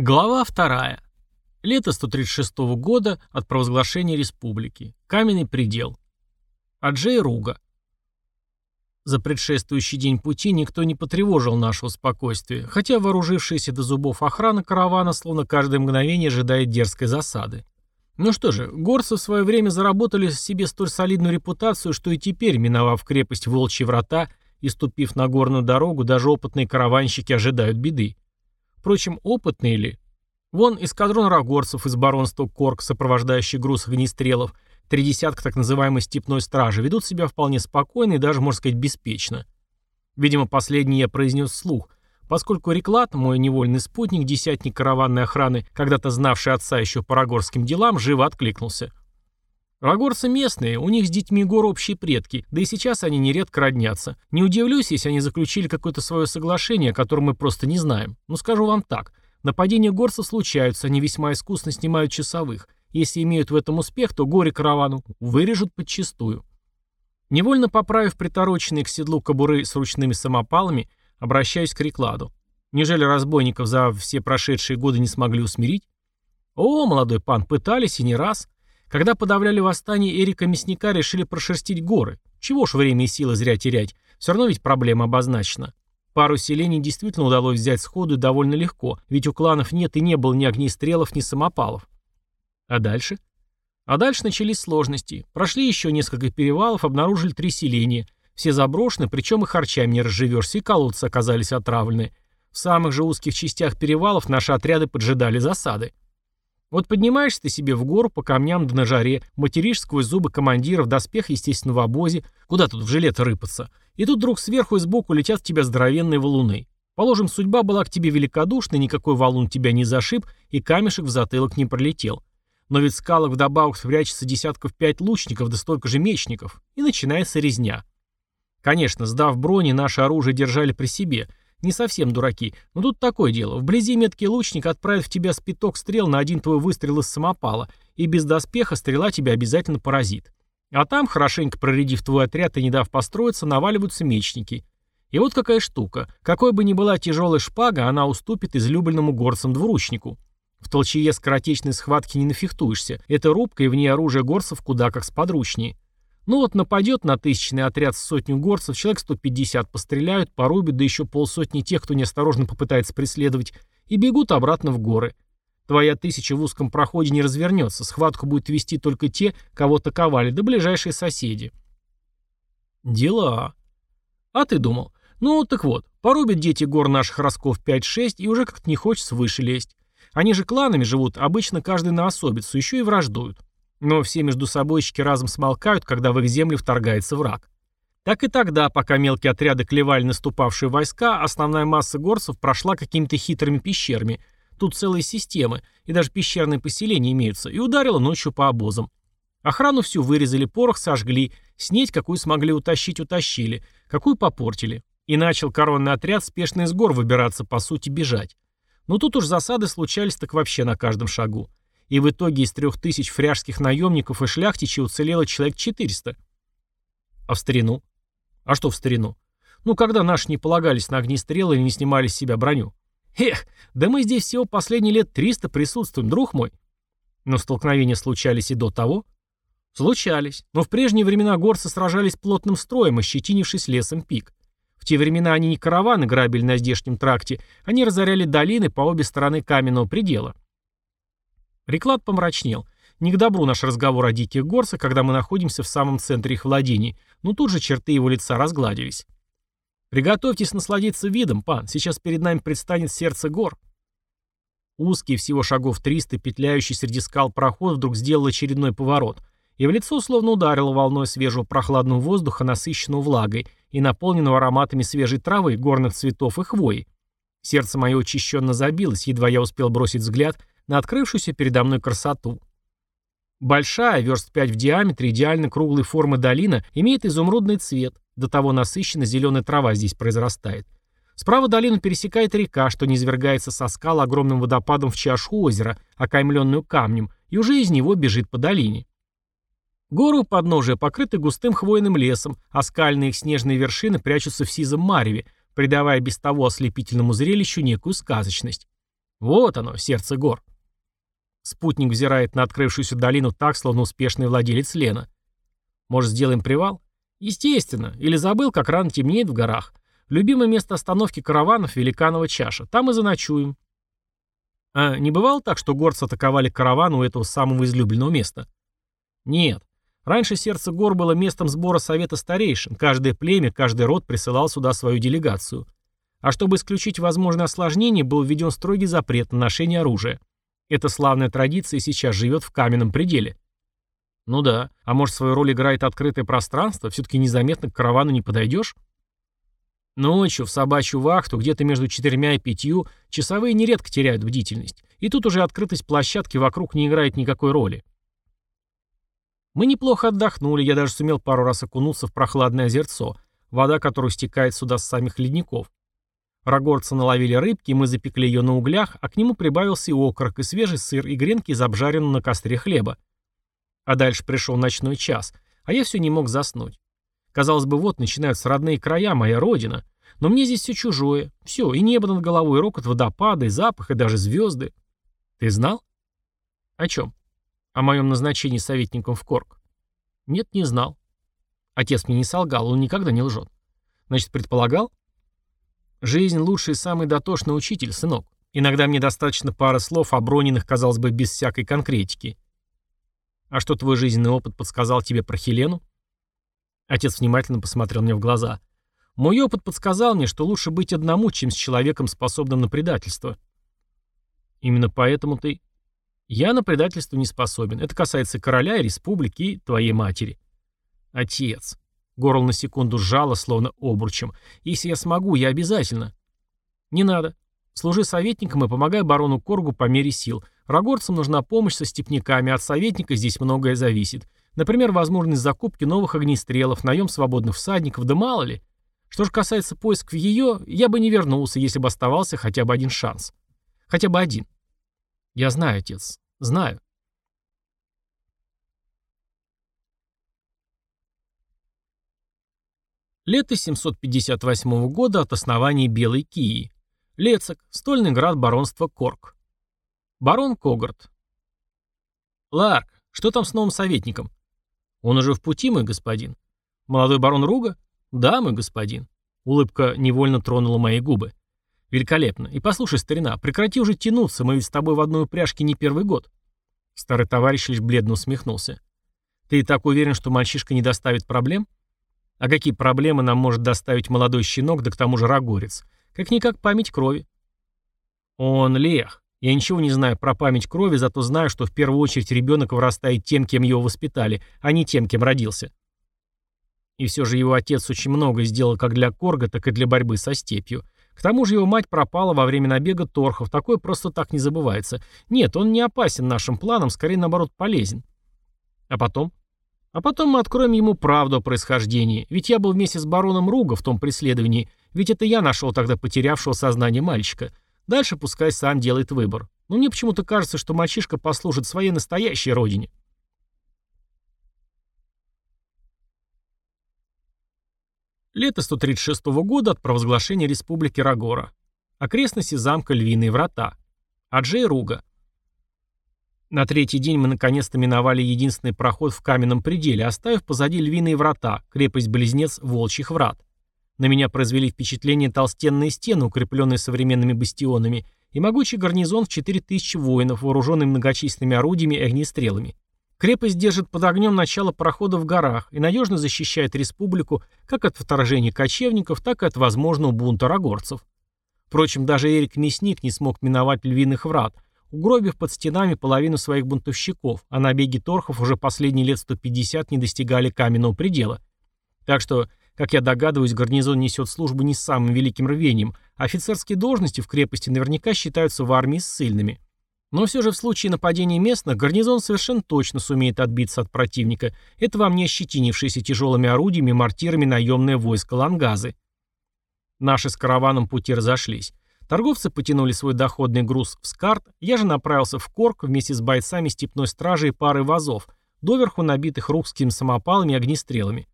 Глава вторая. Лето 136 года от провозглашения республики. Каменный предел. Аджей Руга. За предшествующий день пути никто не потревожил нашего спокойствия, хотя вооружившаяся до зубов охрана каравана словно каждое мгновение ожидает дерзкой засады. Ну что же, горцы в свое время заработали себе столь солидную репутацию, что и теперь, миновав крепость Волчьи врата и ступив на горную дорогу, даже опытные караванщики ожидают беды. Впрочем, опытные ли? Вон эскадрон рагорцев из баронства Корк, сопровождающий груз огнестрелов, три десятка так называемой степной стражи, ведут себя вполне спокойно и даже, можно сказать, беспечно. Видимо, последний я произнес вслух, поскольку Реклад, мой невольный спутник, десятник караванной охраны, когда-то знавший отца еще по рагорским делам, живо откликнулся. Рагорцы местные, у них с детьми гор общие предки, да и сейчас они нередко роднятся. Не удивлюсь, если они заключили какое-то свое соглашение, о котором мы просто не знаем. Но скажу вам так, нападения горцев случаются, они весьма искусно снимают часовых. Если имеют в этом успех, то горе каравану вырежут подчистую. Невольно поправив притороченные к седлу кобуры с ручными самопалами, обращаюсь к Рекладу. Неужели разбойников за все прошедшие годы не смогли усмирить? О, молодой пан, пытались и не раз. Когда подавляли восстание Эрика Мясника, решили прошерстить горы. Чего ж время и силы зря терять, все равно ведь проблема обозначена. Пару селений действительно удалось взять сходу и довольно легко, ведь у кланов нет и не было ни огнестрелов, ни самопалов. А дальше? А дальше начались сложности. Прошли еще несколько перевалов, обнаружили три селения. Все заброшены, причем и харчами не разживешься, и колодцы оказались отравлены. В самых же узких частях перевалов наши отряды поджидали засады. Вот поднимаешься ты себе в гору по камням да на жаре, материшь сквозь зубы командиров, доспех, естественно, в обозе, куда тут в жилет рыпаться, и тут вдруг сверху и сбоку летят в тебя здоровенные валуны. Положим, судьба была к тебе великодушной, никакой валун тебя не зашиб, и камешек в затылок не пролетел. Но ведь в скалах вдобавок прячется десятков пять лучников, да столько же мечников, и начинается резня. Конечно, сдав брони, наше оружие держали при себе, не совсем дураки, но тут такое дело. Вблизи меткий лучник отправит в тебя спиток стрел на один твой выстрел из самопала, и без доспеха стрела тебя обязательно поразит. А там, хорошенько проредив твой отряд и не дав построиться, наваливаются мечники. И вот какая штука. Какой бы ни была тяжелая шпага, она уступит излюбленному горцам двуручнику. В толчее скоротечной схватки не нафехтуешься. Это рубка, и в ней оружие горцев куда как сподручнее. Ну вот нападет на тысячный отряд с сотню горцев, человек 150 постреляют, порубят, да еще полсотни тех, кто неосторожно попытается преследовать, и бегут обратно в горы. Твоя тысяча в узком проходе не развернется, схватку будет вести только те, кого таковали, да ближайшие соседи. Дела. А ты думал? Ну, так вот, порубят дети гор наших росков 5-6, и уже как-то не хочется выше лезть. Они же кланами живут, обычно каждый на особицу, еще и враждуют. Но все между собойщики разом смолкают, когда в их земли вторгается враг. Так и тогда, пока мелкие отряды клевали наступавшие войска, основная масса горцев прошла какими-то хитрыми пещерами. Тут целые системы, и даже пещерные поселения имеются, и ударила ночью по обозам. Охрану всю вырезали, порох сожгли, снеть, какую смогли утащить, утащили, какую попортили. И начал коронный отряд спешно из гор выбираться, по сути, бежать. Но тут уж засады случались так вообще на каждом шагу и в итоге из трех тысяч фряжских наемников и шляхтичей уцелело человек 400. А в старину? А что в старину? Ну, когда наши не полагались на огнестрелы или не снимали с себя броню. Эх, да мы здесь всего последние лет 300 присутствуем, друг мой. Но столкновения случались и до того. Случались, но в прежние времена горцы сражались плотным строем, ощетинившись лесом пик. В те времена они не караваны грабили на здешнем тракте, они разоряли долины по обе стороны каменного предела. Реклад помрачнел. Не к добру наш разговор о диких горцах, когда мы находимся в самом центре их владений, но тут же черты его лица разгладились. «Приготовьтесь насладиться видом, пан, сейчас перед нами предстанет сердце гор». Узкий, всего шагов 300, петляющий среди скал проход вдруг сделал очередной поворот, и в лицо словно ударило волной свежего прохладного воздуха, насыщенного влагой и наполненного ароматами свежей травы, горных цветов и хвои. Сердце мое учащенно забилось, едва я успел бросить взгляд на открывшуюся передо мной красоту. Большая, верст 5 в диаметре, идеально круглой формы долина имеет изумрудный цвет, до того насыщенно зеленая трава здесь произрастает. Справа долину пересекает река, что низвергается со скал огромным водопадом в чашу озера, окаймленную камнем, и уже из него бежит по долине. Горы у подножия покрыты густым хвойным лесом, а скальные снежные вершины прячутся в сизом мареве, придавая без того ослепительному зрелищу некую сказочность. Вот оно, сердце гор. Спутник взирает на открывшуюся долину так, словно успешный владелец Лена. Может, сделаем привал? Естественно. Или забыл, как рано темнеет в горах. Любимое место остановки караванов — Великанова чаша. Там и заночуем. А не бывало так, что горцы атаковали караван у этого самого излюбленного места? Нет. Раньше сердце гор было местом сбора совета старейшин. Каждое племя, каждый род присылал сюда свою делегацию. А чтобы исключить возможное осложнение, был введен строгий запрет на ношение оружия. Эта славная традиция сейчас живет в каменном пределе. Ну да, а может свою роль играет открытое пространство, все-таки незаметно к каравану не подойдешь? Ночью в собачью вахту, где-то между четырьмя и пятью, часовые нередко теряют бдительность. И тут уже открытость площадки вокруг не играет никакой роли. Мы неплохо отдохнули, я даже сумел пару раз окунуться в прохладное озерцо, вода которого стекает сюда с самих ледников. Рогорцы наловили рыбки, мы запекли ее на углях, а к нему прибавился и окорок, и свежий сыр, и гренки из обжаренного на костре хлеба. А дальше пришел ночной час, а я все не мог заснуть. Казалось бы, вот начинаются родные края, моя родина. Но мне здесь все чужое. Все, и небо над головой, и рокот водопада, и запах, и даже звезды. Ты знал? О чем? О моем назначении советником в Корк. Нет, не знал. Отец мне не солгал, он никогда не лжет. Значит, предполагал? Жизнь лучший и самый дотошный учитель, сынок. Иногда мне достаточно пары слов, оброненных, казалось бы, без всякой конкретики. А что твой жизненный опыт подсказал тебе про Хелену? Отец внимательно посмотрел мне в глаза. Мой опыт подсказал мне, что лучше быть одному, чем с человеком, способным на предательство. Именно поэтому ты... Я на предательство не способен. Это касается короля и республики и твоей матери. Отец. Горло на секунду сжало, словно обручем. Если я смогу, я обязательно. Не надо. Служи советником и помогай барону Коргу по мере сил. Рогорцам нужна помощь со степняками, от советника здесь многое зависит. Например, возможность закупки новых огнестрелов, наем свободных всадников, да мало ли. Что же касается поисков ее, я бы не вернулся, если бы оставался хотя бы один шанс. Хотя бы один. Я знаю, отец. Знаю. Лето 758 года от основания Белой Кии. Лецак, стольный град баронства Корк. Барон Когарт. Ларк, что там с новым советником? «Он уже в пути, мой господин». «Молодой барон Руга?» «Да, мой господин». Улыбка невольно тронула мои губы. «Великолепно. И послушай, старина, прекрати уже тянуться, мы ведь с тобой в одной упряжке не первый год». Старый товарищ лишь бледно усмехнулся. «Ты так уверен, что мальчишка не доставит проблем?» «А какие проблемы нам может доставить молодой щенок, да к тому же рогорец? Как-никак память крови». «Он лех. Я ничего не знаю про память крови, зато знаю, что в первую очередь ребенок вырастает тем, кем его воспитали, а не тем, кем родился. И все же его отец очень много сделал как для Корга, так и для борьбы со степью. К тому же его мать пропала во время набега торхов, такое просто так не забывается. Нет, он не опасен нашим планам, скорее наоборот полезен. А потом? А потом мы откроем ему правду о происхождении, ведь я был вместе с бароном Руга в том преследовании, ведь это я нашел тогда потерявшего сознание мальчика – Дальше пускай сам делает выбор. Но мне почему-то кажется, что мальчишка послужит своей настоящей родине. Лето 136 года от провозглашения Республики Рагора. Окрестности замка Львиные врата. Аджей Руга. На третий день мы наконец-то миновали единственный проход в каменном пределе, оставив позади Львиные врата, крепость-близнец Волчьих врат. На меня произвели впечатление толстенные стены, укрепленные современными бастионами, и могучий гарнизон в 4000 воинов, вооруженный многочисленными орудиями и огнестрелами. Крепость держит под огнем начало прохода в горах и надежно защищает республику как от вторжения кочевников, так и от возможного бунта рогорцев. Впрочем, даже Эрик Мясник не смог миновать львиных врат, угробив под стенами половину своих бунтовщиков, а набеги торхов уже последние лет 150 не достигали каменного предела. Так что как я догадываюсь, гарнизон несет службу не с самым великим рвением, офицерские должности в крепости наверняка считаются в армии ссыльными. Но все же в случае нападения местных гарнизон совершенно точно сумеет отбиться от противника. Это вам не ощетинившиеся тяжелыми орудиями мортирами наемное войско Лангазы. Наши с караваном пути разошлись. Торговцы потянули свой доходный груз в скарт, я же направился в Корк вместе с бойцами степной стражи и парой вазов, доверху набитых русскими самопалами и огнестрелами.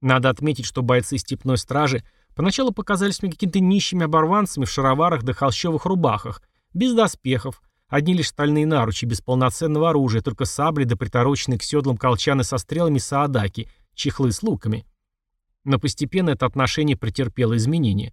Надо отметить, что бойцы степной стражи поначалу показались мне какими-то нищими оборванцами в шароварах да холщовых рубахах, Без доспехов, одни лишь стальные наручи, без полноценного оружия, только сабли да притороченные к седлам колчаны со стрелами саадаки, чехлы с луками. Но постепенно это отношение претерпело изменения.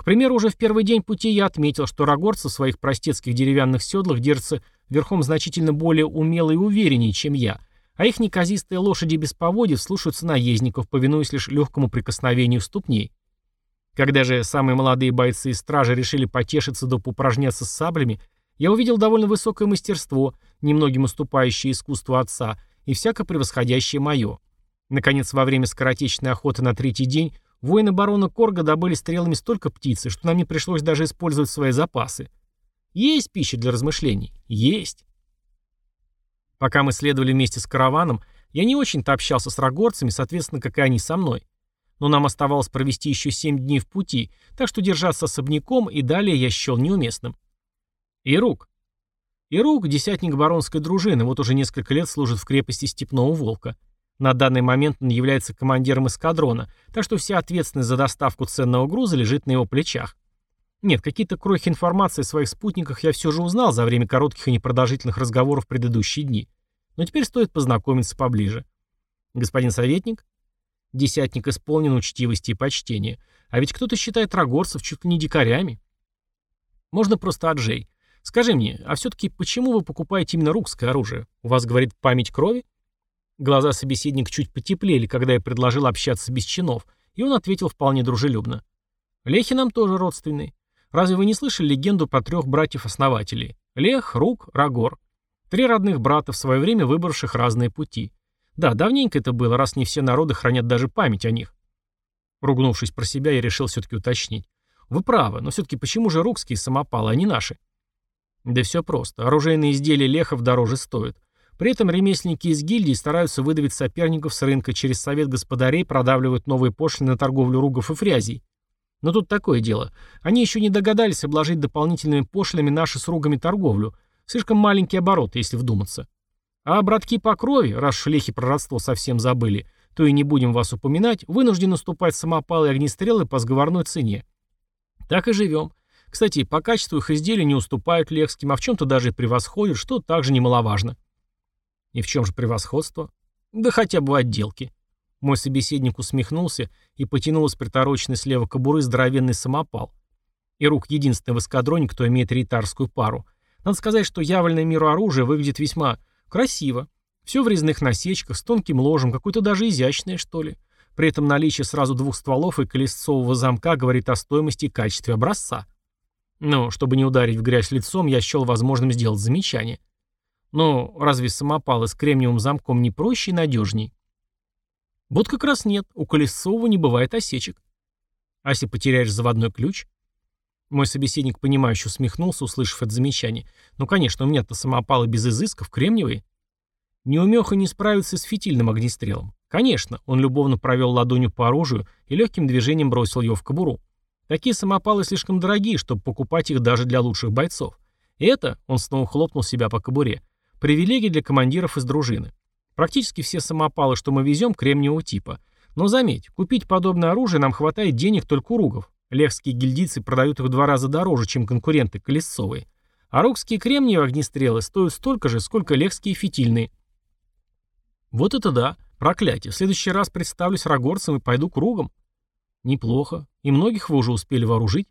К примеру, уже в первый день пути я отметил, что рогорцы в своих простецких деревянных седлах держатся верхом значительно более умело и увереннее, чем я, а их неказистые лошади без поводьев слушаются наездников, повинуясь лишь легкому прикосновению ступней. Когда же самые молодые бойцы из стражи решили потешиться да поупражняться с саблями, я увидел довольно высокое мастерство, немногим уступающее искусству отца, и всяко превосходящее мое. Наконец, во время скоротечной охоты на третий день воины барона Корга добыли стрелами столько птицы, что нам не пришлось даже использовать свои запасы. Есть пища для размышлений? Есть. Пока мы следовали вместе с караваном, я не очень-то общался с рогорцами, соответственно, как и они со мной. Но нам оставалось провести еще семь дней в пути, так что держаться особняком и далее я счел неуместным. Ирук. Ирук – десятник баронской дружины, вот уже несколько лет служит в крепости Степного Волка. На данный момент он является командиром эскадрона, так что вся ответственность за доставку ценного груза лежит на его плечах. Нет, какие-то крохи информации о своих спутниках я все же узнал за время коротких и непродолжительных разговоров в предыдущие дни. Но теперь стоит познакомиться поближе. Господин советник? Десятник исполнен учтивости и почтения. А ведь кто-то считает рогорцев чуть ли не дикарями. Можно просто Аджей. Скажи мне, а все-таки почему вы покупаете именно рукское оружие? У вас, говорит, память крови? Глаза собеседника чуть потеплели, когда я предложил общаться без чинов, и он ответил вполне дружелюбно. Лехи нам тоже родственные. Разве вы не слышали легенду про трех братьев-основателей? Лех, Рук, Рагор. Три родных брата, в свое время выбравших разные пути. Да, давненько это было, раз не все народы хранят даже память о них. Ругнувшись про себя, я решил все-таки уточнить. Вы правы, но все-таки почему же рукские самопалы, а не наши? Да все просто. Оружейные изделия лехов дороже стоят. При этом ремесленники из гильдии стараются выдавить соперников с рынка через совет господарей, продавливают новые пошлины на торговлю ругов и фрязей. Но тут такое дело. Они еще не догадались обложить дополнительными пошлинами наши с ругами торговлю. Слишком маленькие обороты, если вдуматься. А братки по крови, раз шлехи про родство совсем забыли, то и не будем вас упоминать, вынуждены наступать самопалы и огнестрелы по сговорной цене. Так и живем. Кстати, по качеству их изделий не уступают лехским, а в чем-то даже и превосходят, что также немаловажно. И в чем же превосходство? Да хотя бы в отделке. Мой собеседник усмехнулся и потянул из притороченной слева кобуры здоровенный самопал. И рук единственный в эскадроне, кто имеет ритарскую пару. Надо сказать, что явольное миру оружие выглядит весьма красиво. Все в резных насечках, с тонким ложем, какое-то даже изящное, что ли. При этом наличие сразу двух стволов и колесцового замка говорит о стоимости и качестве образца. Но, чтобы не ударить в грязь лицом, я счел возможным сделать замечание. Но разве самопалы с кремниевым замком не проще и надежней? Вот как раз нет, у Колесцова не бывает осечек. А если потеряешь заводной ключ? Мой собеседник, понимающе усмехнулся, услышав это замечание. Ну, конечно, у меня-то самопалы без изысков, кремниевые. Неумеха не справится с фитильным огнестрелом. Конечно, он любовно провел ладонью по оружию и легким движением бросил его в кобуру. Такие самопалы слишком дорогие, чтобы покупать их даже для лучших бойцов. И это, он снова хлопнул себя по кобуре, привилегия для командиров из дружины. Практически все самопалы, что мы везем, кремниевого типа. Но заметь, купить подобное оружие нам хватает денег только у ругов. Лехские гильдийцы продают их в два раза дороже, чем конкуренты колесцовые. А рукские кремниевые огнестрелы стоят столько же, сколько лехские фитильные. Вот это да, проклятие. В следующий раз представлюсь рогорцем и пойду кругом. Неплохо. И многих вы уже успели вооружить?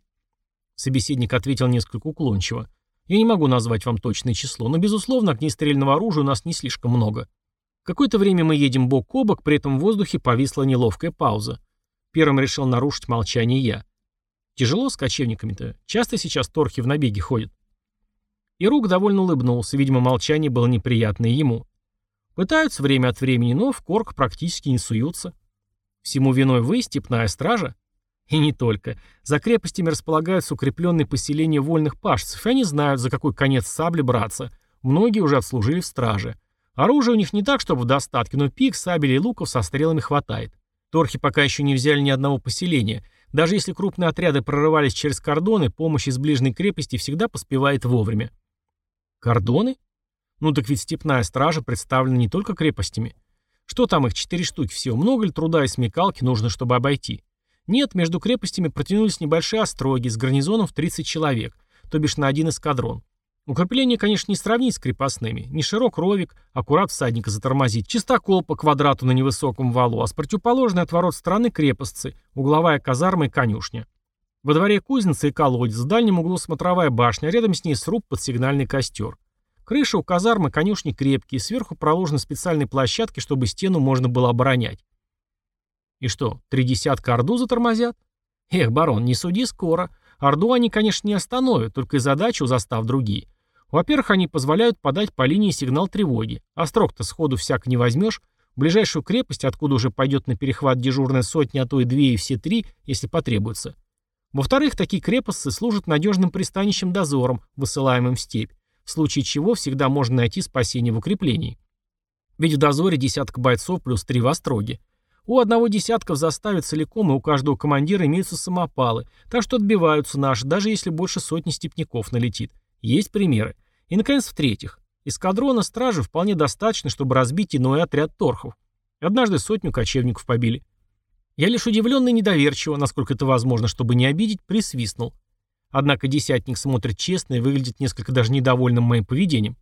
Собеседник ответил несколько уклончиво. Я не могу назвать вам точное число, но, безусловно, огнестрельного оружия у нас не слишком много. Какое-то время мы едем бок о бок, при этом в воздухе повисла неловкая пауза. Первым решил нарушить молчание я. Тяжело с кочевниками-то. Часто сейчас торхи в набеге ходят. И Рук довольно улыбнулся, видимо, молчание было неприятное ему. Пытаются время от времени, но в корк практически не суются. Всему виной вы, степная стража? И не только. За крепостями располагаются укрепленные поселения вольных пашцев, и они знают, за какой конец сабли браться. Многие уже отслужили в страже. Оружия у них не так, чтобы в достатке, но пик, сабель и луков со стрелами хватает. Торхи пока еще не взяли ни одного поселения. Даже если крупные отряды прорывались через кордоны, помощь из ближней крепости всегда поспевает вовремя. Кордоны? Ну так ведь степная стража представлена не только крепостями. Что там их, четыре штуки всего? Много ли труда и смекалки нужно, чтобы обойти? Нет, между крепостями протянулись небольшие остроги с гарнизоном в 30 человек. то бишь на один эскадрон. Укрепление, конечно, не сравнить с крепостными. Не широк ровик, аккурат всадника затормозить, чистокол по квадрату на невысоком валу, а с противоположной от ворот стороны крепостцы, угловая казарма и конюшня. Во дворе кузница и колодец, в дальнем углу смотровая башня, а рядом с ней сруб под сигнальный костер. Крыша у казармы, конюшни крепкие, сверху проложены специальные площадки, чтобы стену можно было оборонять. И что, три десятка Орду затормозят? Эх, барон, не суди скоро. Орду они, конечно, не остановят, только и задачу застав другие. Во-первых, они позволяют подать по линии сигнал тревоги. А строк-то сходу всяк не возьмешь. Ближайшую крепость, откуда уже пойдет на перехват дежурная сотня, а то и две, и все три, если потребуется. Во-вторых, такие крепости служат надежным пристанищем дозором, высылаемым в степь, в случае чего всегда можно найти спасение в укреплении. Ведь в дозоре десяток бойцов плюс три в остроге. У одного десятка в заставе целиком и у каждого командира имеются самопалы, так что отбиваются наши, даже если больше сотни степняков налетит. Есть примеры. И, наконец, в-третьих, эскадрона стражи вполне достаточно, чтобы разбить иной отряд торхов. Однажды сотню кочевников побили. Я лишь удивленно и недоверчиво, насколько это возможно, чтобы не обидеть, присвистнул. Однако десятник смотрит честно и выглядит несколько даже недовольным моим поведением.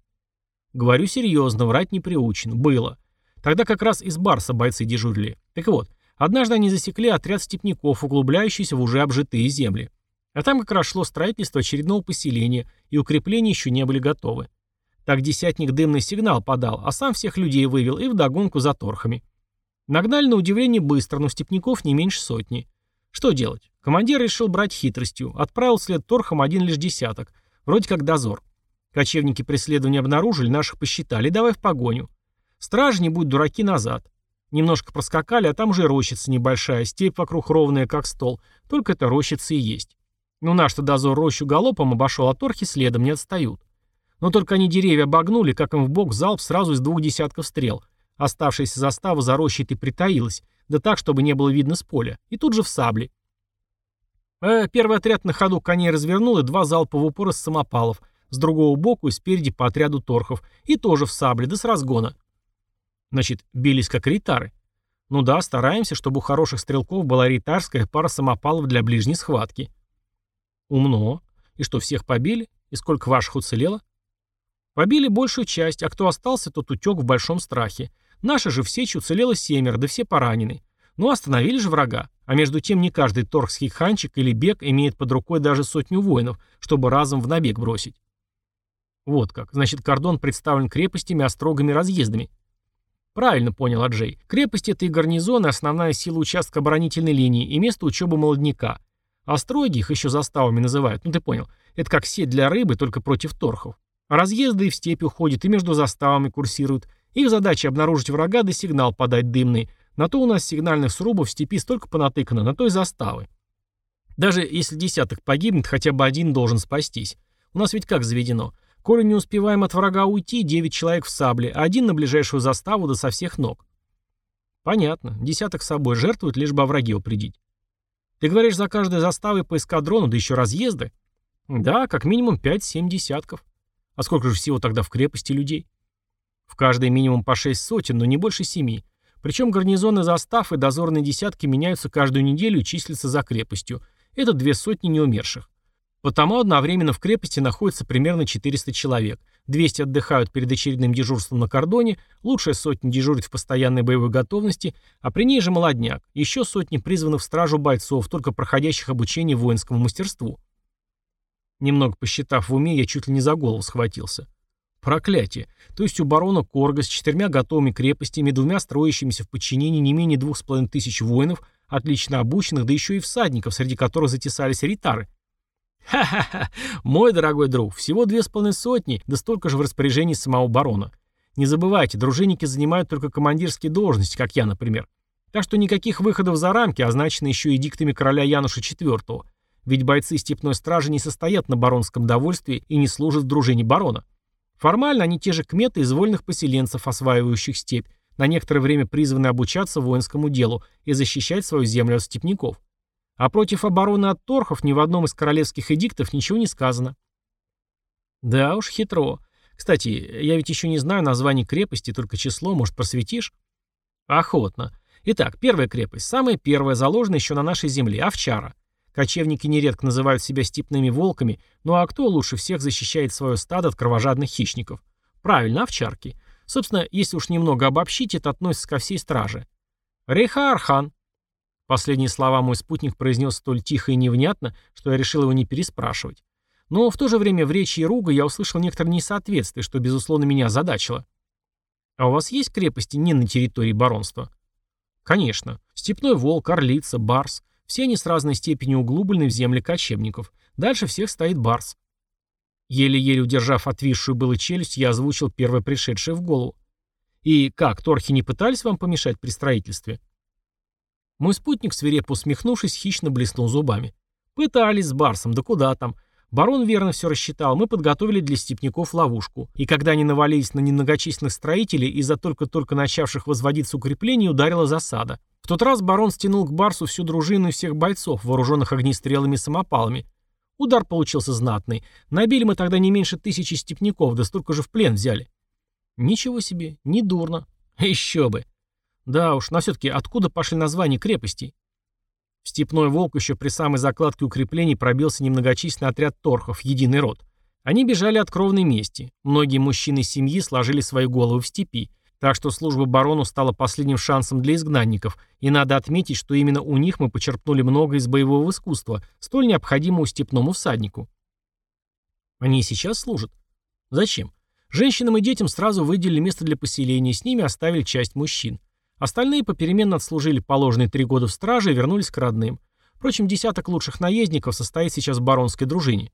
Говорю серьезно, врать не приучен. Было. Тогда как раз из Барса бойцы дежурили. Так вот, однажды они засекли отряд степняков, углубляющийся в уже обжитые земли. А там как раз шло строительство очередного поселения, и укрепления еще не были готовы. Так десятник дымный сигнал подал, а сам всех людей вывел и вдогонку за торхами. Нагнали на удивление быстро, но степняков не меньше сотни. Что делать? Командир решил брать хитростью. Отправил след торхам один лишь десяток. Вроде как дозор. Кочевники преследования обнаружили, наших посчитали, давай в погоню. Стражи, не будь дураки, назад. Немножко проскакали, а там уже рощица небольшая, степь вокруг ровная, как стол. Только это рощица и есть. Ну наш-то дозор рощу галопом обошел, а торхи следом не отстают. Но только они деревья обогнули, как им в бок залп сразу из двух десятков стрел. Оставшаяся застава за рощей-то притаилась, да так, чтобы не было видно с поля. И тут же в сабли. Э, первый отряд на ходу коней развернул и два залпа в упор из самопалов, с другого боку и спереди по отряду торхов, и тоже в сабле, да с разгона. Значит, бились как ритары. Ну да, стараемся, чтобы у хороших стрелков была ритарская пара самопалов для ближней схватки. Умно. И что, всех побили? И сколько ваших уцелело? Побили большую часть, а кто остался, тот утек в большом страхе. Наши же в сече уцелело семеро, да все поранены. Ну, остановили же врага. А между тем не каждый торгский ханчик или бег имеет под рукой даже сотню воинов, чтобы разом в набег бросить. Вот как. Значит, кордон представлен крепостями, острогами, разъездами. Правильно понял Аджей. Крепости — это и гарнизоны, основная сила участка оборонительной линии и место учебы молодняка. Остроги их еще заставами называют, ну ты понял. Это как сеть для рыбы, только против торхов. разъезды и в степь уходят, и между заставами курсируют. Их задача обнаружить врага да сигнал подать дымный. На то у нас сигнальных срубов в степи столько понатыкано, на то и заставы. Даже если десяток погибнет, хотя бы один должен спастись. У нас ведь как заведено — Коли не успеваем от врага уйти, девять человек в сабле, а один на ближайшую заставу да со всех ног. Понятно. Десяток собой жертвуют, лишь бы о враге упредить. Ты говоришь, за каждой заставой по эскадрону, да еще разъезды? Да, как минимум 5-7 десятков. А сколько же всего тогда в крепости людей? В каждой минимум по 6 сотен, но не больше семи. Причем гарнизоны застав и дозорные десятки меняются каждую неделю и числятся за крепостью. Это две сотни неумерших. Потому одновременно в крепости находится примерно 400 человек. 200 отдыхают перед очередным дежурством на кордоне, лучшая сотня дежурит в постоянной боевой готовности, а при ней же молодняк, еще сотни призванных в стражу бойцов, только проходящих обучение воинскому мастерству. Немного посчитав в уме, я чуть ли не за голову схватился. Проклятие. То есть у барона Корга с четырьмя готовыми крепостями, двумя строящимися в подчинении не менее двух с половиной тысяч воинов, отлично обученных, да еще и всадников, среди которых затесались ритары. Ха-ха-ха, мой дорогой друг, всего две с половиной сотни, да столько же в распоряжении самого барона. Не забывайте, дружинники занимают только командирские должности, как я, например. Так что никаких выходов за рамки, означены еще и диктами короля Януша IV. Ведь бойцы степной стражи не состоят на баронском довольстве и не служат в дружине барона. Формально они те же кметы из вольных поселенцев, осваивающих степь, на некоторое время призваны обучаться воинскому делу и защищать свою землю от степняков. А против обороны от торхов ни в одном из королевских эдиктов ничего не сказано. Да уж, хитро. Кстати, я ведь еще не знаю название крепости, только число, может, просветишь? Охотно. Итак, первая крепость, самая первая, заложена еще на нашей земле, Овчара. Кочевники нередко называют себя степными волками, ну а кто лучше всех защищает свое стадо от кровожадных хищников? Правильно, овчарки. Собственно, если уж немного обобщить, это относится ко всей страже. Рейха Архан. Последние слова мой спутник произнес столь тихо и невнятно, что я решил его не переспрашивать. Но в то же время в речи и руга я услышал некоторое несоответствие, что, безусловно, меня озадачило. А у вас есть крепости не на территории баронства? Конечно. Степной волк, орлица, барс. Все они с разной степенью углублены в земли кочевников. Дальше всех стоит барс. Еле-еле удержав отвисшую было челюсть, я озвучил первое пришедшее в голову. «И как, торхи не пытались вам помешать при строительстве?» Мой спутник, свирепо усмехнувшись, хищно блеснул зубами. «Пытались с Барсом, да куда там. Барон верно все рассчитал, мы подготовили для степняков ловушку. И когда они навалились на немногочисленных строителей, из-за только-только начавших возводиться укреплений ударила засада. В тот раз барон стянул к Барсу всю дружину и всех бойцов, вооруженных огнестрелами и самопалами. Удар получился знатный. Набили мы тогда не меньше тысячи степняков, да столько же в плен взяли. Ничего себе, не дурно. Еще бы. Да уж, но все-таки откуда пошли названия крепостей? Степной волк еще при самой закладке укреплений пробился немногочисленный отряд торхов, единый род. Они бежали от кровной мести. Многие мужчины семьи сложили свои головы в степи. Так что служба барону стала последним шансом для изгнанников, и надо отметить, что именно у них мы почерпнули много из боевого искусства, столь необходимого степному всаднику. Они и сейчас служат. Зачем? Женщинам и детям сразу выделили место для поселения, с ними оставили часть мужчин. Остальные попеременно отслужили положенные три года в страже и вернулись к родным. Впрочем, десяток лучших наездников состоит сейчас в баронской дружине.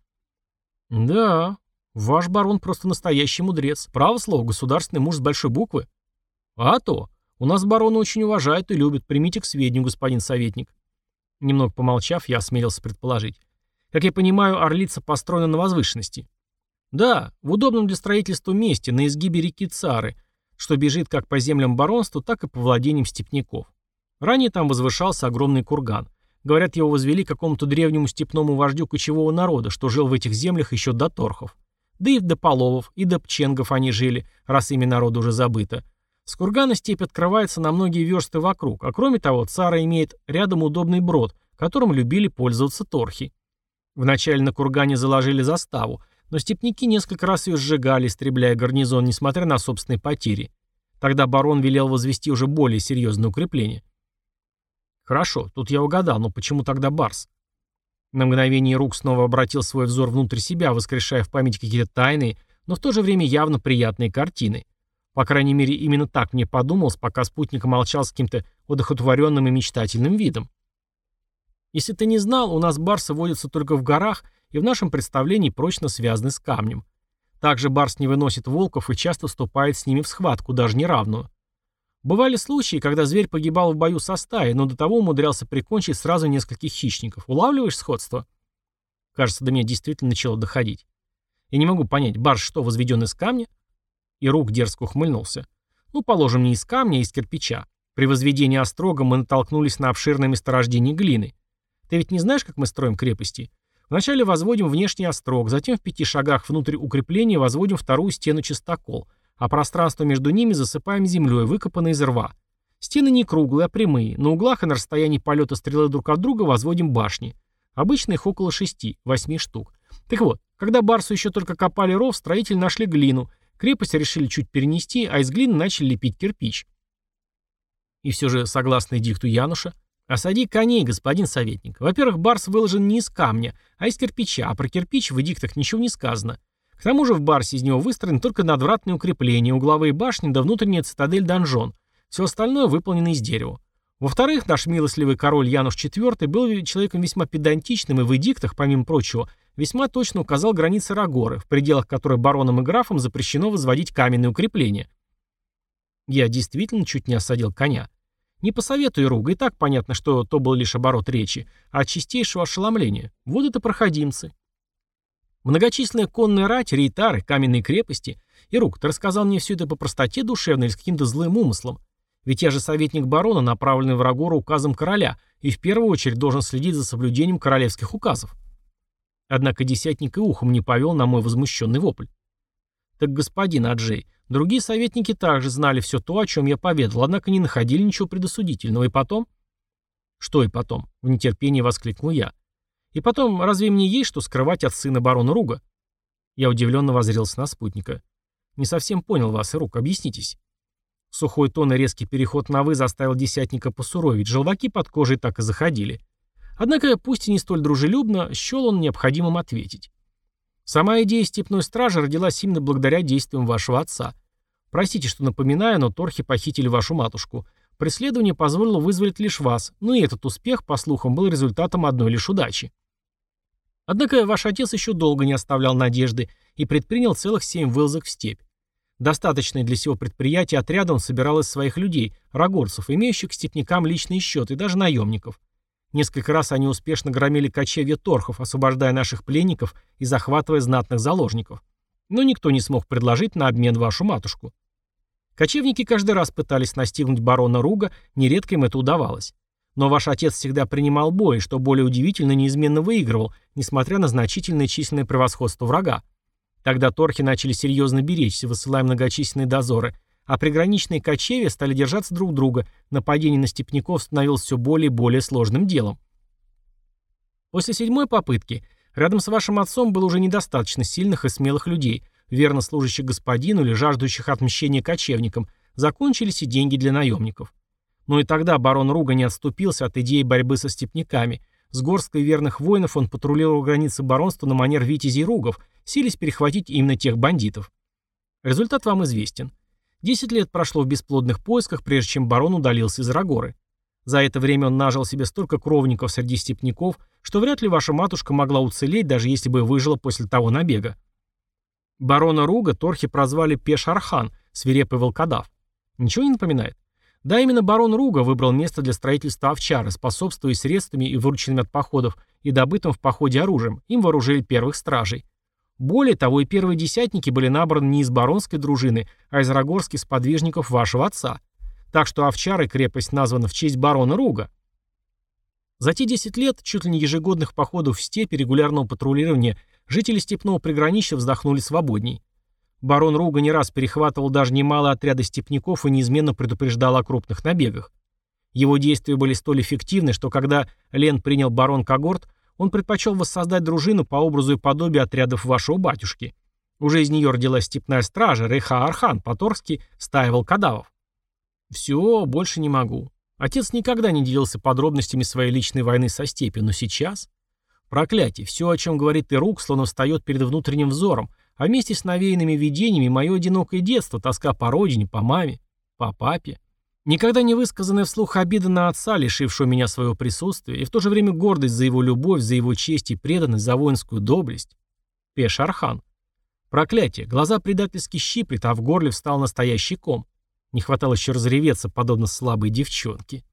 Да, ваш барон просто настоящий мудрец. Право слово, государственный муж с большой буквы. А то. У нас барона очень уважают и любят. Примите к сведению, господин советник. Немного помолчав, я осмелился предположить. Как я понимаю, Орлица построена на возвышенности. Да, в удобном для строительства месте, на изгибе реки Цары, что бежит как по землям баронства, так и по владениям степняков. Ранее там возвышался огромный курган. Говорят, его возвели какому-то древнему степному вождю кочевого народа, что жил в этих землях еще до торхов. Да и до половов, и до пченгов они жили, раз имя народа уже забыто. С кургана степь открывается на многие версты вокруг, а кроме того, цара имеет рядом удобный брод, которым любили пользоваться торхи. Вначале на кургане заложили заставу, но степняки несколько раз ее сжигали, истребляя гарнизон, несмотря на собственные потери. Тогда барон велел возвести уже более серьезное укрепление. Хорошо, тут я угадал, но почему тогда Барс? На мгновение Рук снова обратил свой взор внутрь себя, воскрешая в память какие-то тайные, но в то же время явно приятные картины. По крайней мере, именно так мне подумалось, пока спутник молчал с каким-то удохотворенным и мечтательным видом. Если ты не знал, у нас барсы водятся только в горах и в нашем представлении прочно связаны с камнем. Также барс не выносит волков и часто вступает с ними в схватку, даже неравную. Бывали случаи, когда зверь погибал в бою со стаей, но до того умудрялся прикончить сразу нескольких хищников. Улавливаешь сходство? Кажется, до меня действительно начало доходить. Я не могу понять, барс что, возведен из камня? И рук дерзко ухмыльнулся. Ну, положим, не из камня, а из кирпича. При возведении острога мы натолкнулись на обширное месторождение глины. Ты ведь не знаешь, как мы строим крепости? Вначале возводим внешний острог, затем в пяти шагах внутрь укрепления возводим вторую стену чистокол, а пространство между ними засыпаем землей, выкопанной из рва. Стены не круглые, а прямые. На углах и на расстоянии полета стрелы друг от друга возводим башни. Обычно их около шести, восьми штук. Так вот, когда Барсу еще только копали ров, строители нашли глину. Крепость решили чуть перенести, а из глины начали лепить кирпич. И все же, согласно дикту Януша, «Осади коней, господин советник. Во-первых, барс выложен не из камня, а из кирпича, а про кирпич в эдиктах ничего не сказано. К тому же в барсе из него выстроены только надвратные укрепления, угловые башни да внутренняя цитадель-донжон. Все остальное выполнено из дерева. Во-вторых, наш милостливый король Януш IV был человеком весьма педантичным и в эдиктах, помимо прочего, весьма точно указал границы Рагоры, в пределах которой баронам и графам запрещено возводить каменные укрепления. Я действительно чуть не осадил коня. Не посоветую Руга, и так понятно, что то был лишь оборот речи, а от чистейшего ошеломления. Вот это проходимцы. Многочисленная конная рать, рейтары, каменные крепости. И Рук, ты рассказал мне все это по простоте душевной или с каким-то злым умыслом. Ведь я же советник барона, направленный в Рагору указом короля, и в первую очередь должен следить за соблюдением королевских указов. Однако десятник и ухом не повел на мой возмущенный вопль. Так, господин Аджей, Другие советники также знали все то, о чем я поведал, однако не находили ничего предосудительного. И потом... Что и потом? В нетерпении воскликнул я. И потом, разве мне есть что скрывать от сына барона Руга? Я удивленно возрился на спутника. Не совсем понял вас, Рук, объяснитесь. Сухой тон и резкий переход на «вы» заставил десятника посуровить, желваки под кожей так и заходили. Однако, пусть и не столь дружелюбно, счел он необходимым ответить. Сама идея степной стражи родилась именно благодаря действиям вашего отца. Простите, что напоминаю, но торхи похитили вашу матушку. Преследование позволило вызволить лишь вас, но и этот успех, по слухам, был результатом одной лишь удачи. Однако ваш отец еще долго не оставлял надежды и предпринял целых семь вылазок в степь. Достаточный для всего предприятия отряда он собирал из своих людей, рогорцев, имеющих к степнякам счеты, и даже наемников. Несколько раз они успешно громили кочевья торхов, освобождая наших пленников и захватывая знатных заложников. Но никто не смог предложить на обмен вашу матушку. Кочевники каждый раз пытались настигнуть барона Руга, нередко им это удавалось. Но ваш отец всегда принимал бой, что более удивительно, неизменно выигрывал, несмотря на значительное численное превосходство врага. Тогда торхи начали серьезно беречься, высылая многочисленные дозоры, а приграничные кочевья стали держаться друг друга, нападение на степняков становилось все более и более сложным делом. После седьмой попытки рядом с вашим отцом было уже недостаточно сильных и смелых людей, верно служащих господину или жаждущих отмщения кочевникам, закончились и деньги для наемников. Но и тогда барон Руга не отступился от идеи борьбы со степняками. С горсткой верных воинов он патрулировал границы баронства на манер витязей Ругов, сились перехватить именно тех бандитов. Результат вам известен. Десять лет прошло в бесплодных поисках, прежде чем барон удалился из Рагоры. За это время он нажил себе столько кровников среди степняков, что вряд ли ваша матушка могла уцелеть, даже если бы выжила после того набега. Барона Руга торхи прозвали Пеш-Архан, свирепый волкодав. Ничего не напоминает? Да, именно барон Руга выбрал место для строительства овчары, способствуя средствами и вырученными от походов, и добытым в походе оружием. Им вооружили первых стражей. Более того, и первые десятники были набраны не из баронской дружины, а из рогорских сподвижников вашего отца. Так что Овчар крепость названа в честь барона Руга. За те 10 лет чуть ли не ежегодных походов в степь и регулярного патрулирования жители степного приграничья вздохнули свободней. Барон Руга не раз перехватывал даже немало отряды степняков и неизменно предупреждал о крупных набегах. Его действия были столь эффективны, что когда Лен принял барон Когорт, он предпочел воссоздать дружину по образу и подобию отрядов вашего батюшки. Уже из нее родилась степная стража, Рейха Архан, по-торски стая волкодавов. Все, больше не могу. Отец никогда не делился подробностями своей личной войны со степью, но сейчас... Проклятие, все, о чем говорит Ирук, словно встает перед внутренним взором, а вместе с навеянными видениями мое одинокое детство, тоска по родине, по маме, по папе. Никогда не высказанная вслух обида на отца, лишившего меня своего присутствия, и в то же время гордость за его любовь, за его честь и преданность, за воинскую доблесть. Пеш-Архан. Проклятие, глаза предательски щиплет, а в горле встал настоящий ком. Не хватало еще разреветься, подобно слабой девчонке.